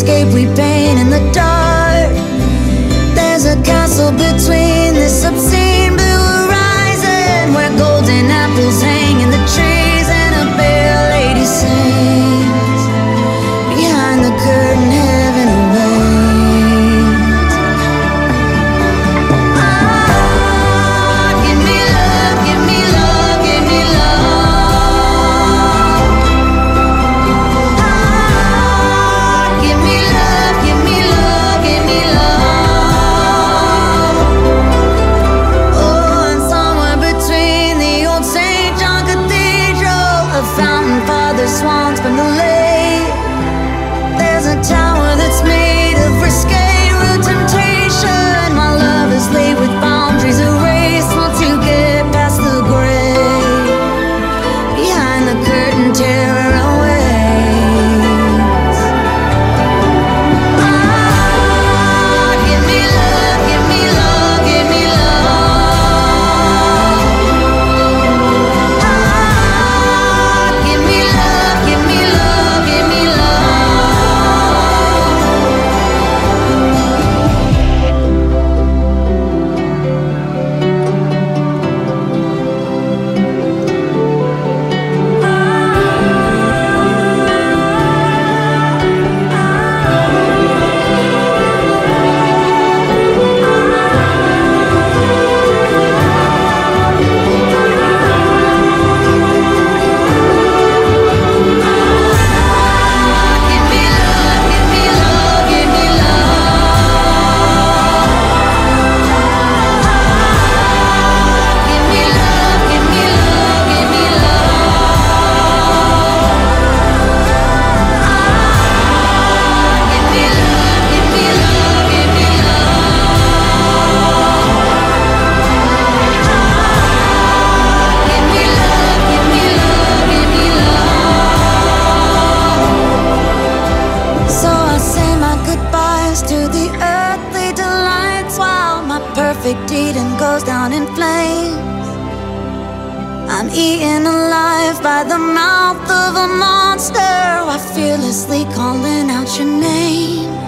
escape we paint in the dark. There's a castle between the subsea late. perfect deed and goes down in flames. I'm eaten alive by the mouth of a monster while fearlessly calling out your name.